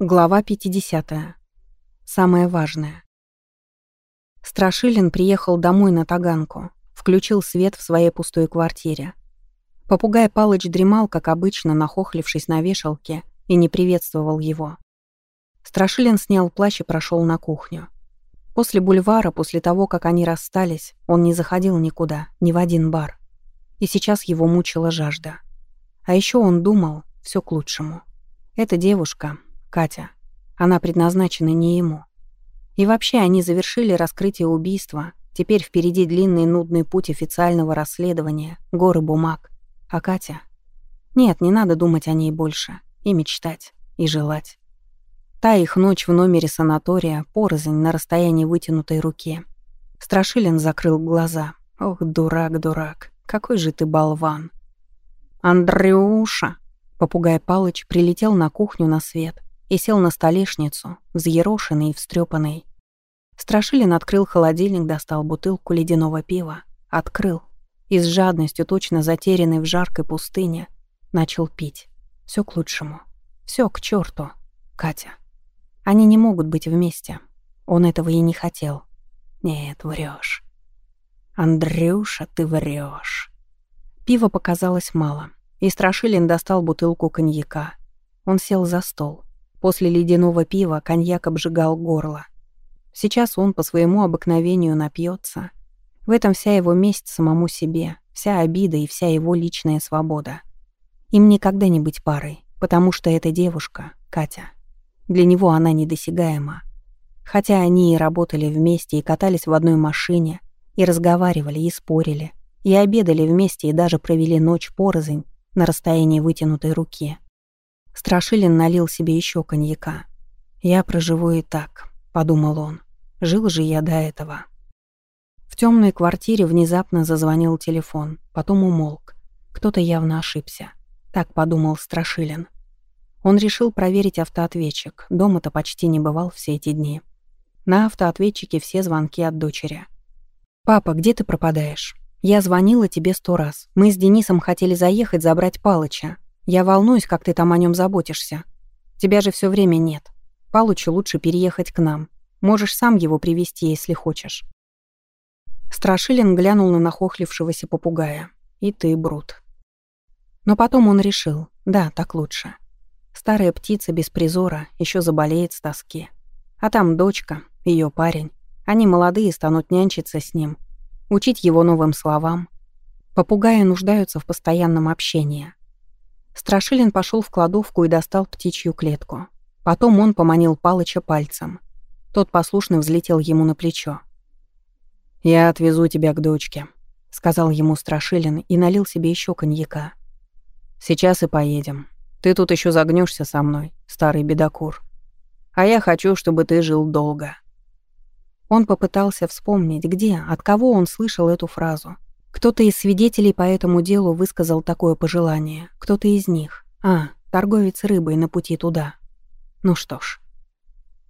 Глава 50. Самое важное. Страшилин приехал домой на Таганку, включил свет в своей пустой квартире. Попугай Палыч дремал, как обычно, нахохлившись на вешалке, и не приветствовал его. Страшилин снял плащ и прошел на кухню. После бульвара, после того, как они расстались, он не заходил никуда, ни в один бар. И сейчас его мучила жажда. А еще он думал, все к лучшему. Эта девушка, Катя. Она предназначена не ему. И вообще они завершили раскрытие убийства. Теперь впереди длинный нудный путь официального расследования, горы бумаг. А Катя? Нет, не надо думать о ней больше. И мечтать, и желать. Та их ночь в номере санатория, порознь на расстоянии вытянутой руки. Страшилин закрыл глаза. Ох, дурак, дурак, какой же ты болван. «Андрюша!» Попугай Палыч прилетел на кухню на свет и сел на столешницу, взъерошенный и встрепанный. Страшилин открыл холодильник, достал бутылку ледяного пива, открыл и с жадностью, точно затерянной в жаркой пустыне, начал пить. Все к лучшему. Все к черту. Катя. Они не могут быть вместе. Он этого и не хотел. Нет, врешь. Андрюша, ты врешь. Пива показалось мало, и Страшилин достал бутылку коньяка. Он сел за стол. После ледяного пива коньяк обжигал горло. Сейчас он по своему обыкновению напьется. В этом вся его месть самому себе, вся обида и вся его личная свобода. Им никогда не быть парой, потому что эта девушка, Катя, для него она недосягаема. Хотя они и работали вместе, и катались в одной машине, и разговаривали, и спорили, и обедали вместе, и даже провели ночь порознь на расстоянии вытянутой руки. Страшилин налил себе еще коньяка. «Я проживу и так», — подумал он. «Жил же я до этого». В темной квартире внезапно зазвонил телефон, потом умолк. Кто-то явно ошибся. Так подумал Страшилин. Он решил проверить автоответчик. Дома-то почти не бывал все эти дни. На автоответчике все звонки от дочери. «Папа, где ты пропадаешь? Я звонила тебе сто раз. Мы с Денисом хотели заехать забрать Палыча. Я волнуюсь, как ты там о нем заботишься. Тебя же все время нет. Получше лучше переехать к нам. Можешь сам его привести, если хочешь». Страшилин глянул на нахохлившегося попугая. «И ты, Брут». Но потом он решил, да, так лучше. Старая птица без призора еще заболеет с тоски. А там дочка, ее парень. Они молодые, станут нянчиться с ним, учить его новым словам. Попугаи нуждаются в постоянном общении. Страшилин пошел в кладовку и достал птичью клетку. Потом он поманил Палыча пальцем. Тот послушно взлетел ему на плечо. «Я отвезу тебя к дочке», — сказал ему Страшилин и налил себе еще коньяка. «Сейчас и поедем. Ты тут еще загнешься со мной, старый бедокур. А я хочу, чтобы ты жил долго». Он попытался вспомнить, где, от кого он слышал эту фразу — кто-то из свидетелей по этому делу высказал такое пожелание. Кто-то из них. А, торговец рыбой на пути туда. Ну что ж.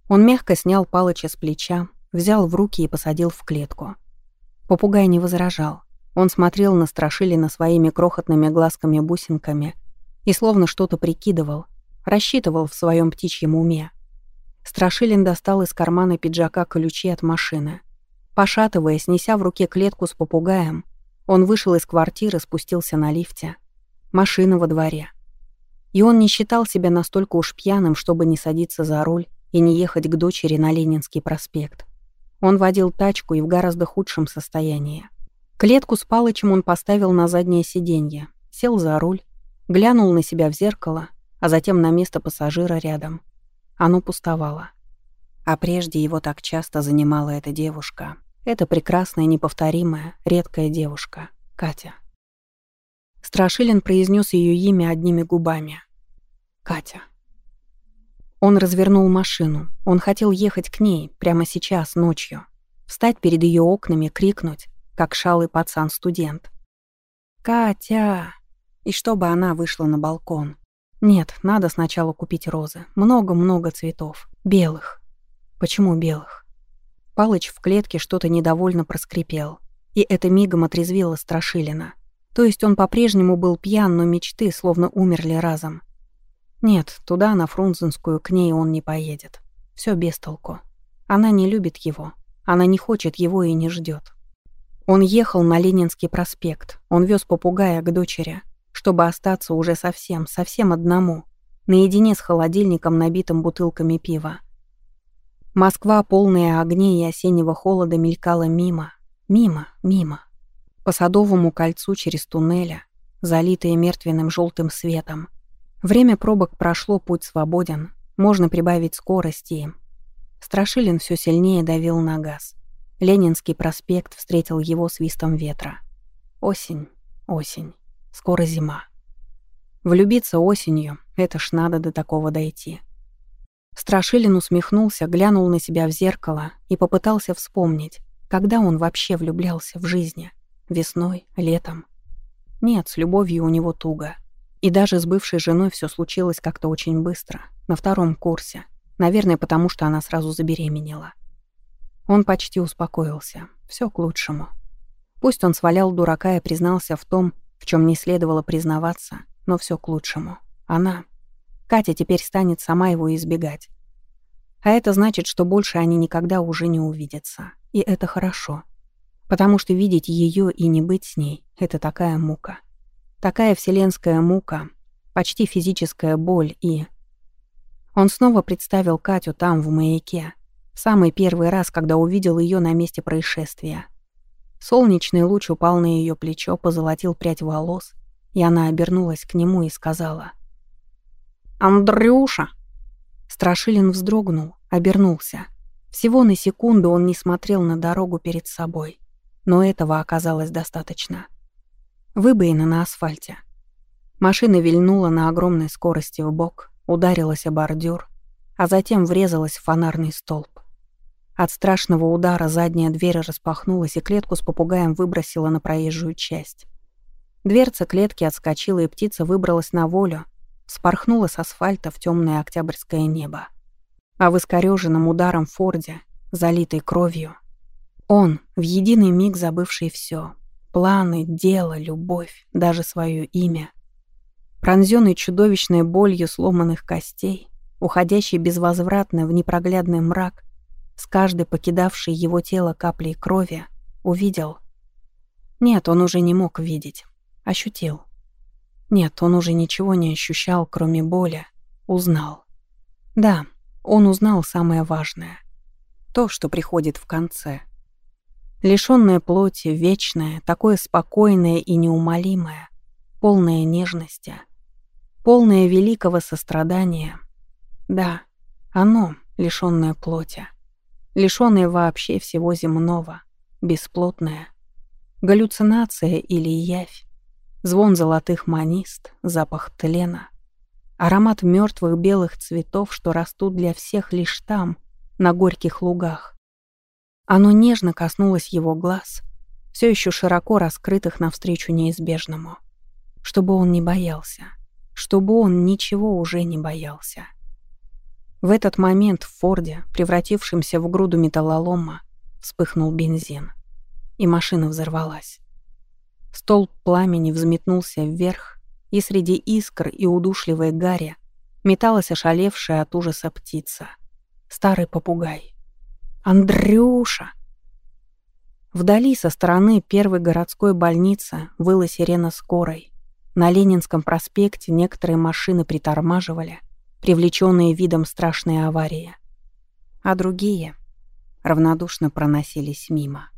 Он мягко снял Палыча с плеча, взял в руки и посадил в клетку. Попугай не возражал. Он смотрел на Страшилина своими крохотными глазками-бусинками и словно что-то прикидывал, рассчитывал в своем птичьем уме. Страшилин достал из кармана пиджака ключи от машины. Пошатываясь, неся в руке клетку с попугаем, он вышел из квартиры, спустился на лифте. Машина во дворе. И он не считал себя настолько уж пьяным, чтобы не садиться за руль и не ехать к дочери на Ленинский проспект. Он водил тачку и в гораздо худшем состоянии. Клетку с Палычем он поставил на заднее сиденье, сел за руль, глянул на себя в зеркало, а затем на место пассажира рядом. Оно пустовало. А прежде его так часто занимала эта девушка — это прекрасная, неповторимая, редкая девушка, Катя. Страшилин произнес ее имя одними губами. Катя. Он развернул машину. Он хотел ехать к ней прямо сейчас, ночью. Встать перед ее окнами, крикнуть, как шалый пацан-студент. «Катя!» И чтобы она вышла на балкон. Нет, надо сначала купить розы. Много-много цветов. Белых. Почему белых? Палыч в клетке что-то недовольно проскрипел. И это мигом отрезвило Страшилина. То есть он по-прежнему был пьян, но мечты словно умерли разом. Нет, туда, на Фрунзенскую, к ней он не поедет. Все без толку. Она не любит его. Она не хочет его и не ждет. Он ехал на Ленинский проспект. Он вез попугая к дочери, чтобы остаться уже совсем, совсем одному, наедине с холодильником, набитым бутылками пива. Москва, полная огней и осеннего холода, мелькала мимо, мимо, мимо. По Садовому кольцу через туннеля, залитые мертвенным желтым светом. Время пробок прошло, путь свободен, можно прибавить скорости. Страшилин все сильнее давил на газ. Ленинский проспект встретил его свистом ветра. Осень, осень, скоро зима. Влюбиться осенью — это ж надо до такого дойти. Страшилин усмехнулся, глянул на себя в зеркало и попытался вспомнить, когда он вообще влюблялся в жизни. Весной, летом. Нет, с любовью у него туго. И даже с бывшей женой все случилось как-то очень быстро, на втором курсе. Наверное, потому что она сразу забеременела. Он почти успокоился. Все к лучшему. Пусть он свалял дурака и признался в том, в чем не следовало признаваться, но все к лучшему. Она Катя теперь станет сама его избегать. А это значит, что больше они никогда уже не увидятся. И это хорошо. Потому что видеть ее и не быть с ней — это такая мука. Такая вселенская мука, почти физическая боль и... Он снова представил Катю там, в маяке. Самый первый раз, когда увидел ее на месте происшествия. Солнечный луч упал на ее плечо, позолотил прядь волос, и она обернулась к нему и сказала — «Андрюша!» Страшилин вздрогнул, обернулся. Всего на секунду он не смотрел на дорогу перед собой. Но этого оказалось достаточно. Выбоина на асфальте. Машина вильнула на огромной скорости в бок, ударилась о бордюр, а затем врезалась в фонарный столб. От страшного удара задняя дверь распахнулась, и клетку с попугаем выбросила на проезжую часть. Дверца клетки отскочила, и птица выбралась на волю, спорхнула с асфальта в темное октябрьское небо. А в искорёженном ударом Форде, залитой кровью, он, в единый миг забывший все — планы, дело, любовь, даже свое имя, пронзенный чудовищной болью сломанных костей, уходящий безвозвратно в непроглядный мрак, с каждой покидавшей его тело каплей крови, увидел. Нет, он уже не мог видеть. Ощутил. Нет, он уже ничего не ощущал, кроме боли. Узнал. Да, он узнал самое важное. То, что приходит в конце. Лишённое плоти, вечное, такое спокойное и неумолимое, полное нежности, полное великого сострадания. Да, оно, лишённое плоти, лишённое вообще всего земного, бесплотное, галлюцинация или явь, Звон золотых манист, запах тлена, аромат мертвых белых цветов, что растут для всех лишь там, на горьких лугах. Оно нежно коснулось его глаз, все еще широко раскрытых навстречу неизбежному. Чтобы он не боялся, чтобы он ничего уже не боялся. В этот момент в Форде, превратившемся в груду металлолома, вспыхнул бензин, и машина взорвалась. Столб пламени взметнулся вверх, и среди искр и удушливой гари металась ошалевшая от ужаса птица. Старый попугай. «Андрюша!» Вдали со стороны первой городской больницы выла сирена скорой. На Ленинском проспекте некоторые машины притормаживали, привлеченные видом страшной аварии. А другие равнодушно проносились мимо.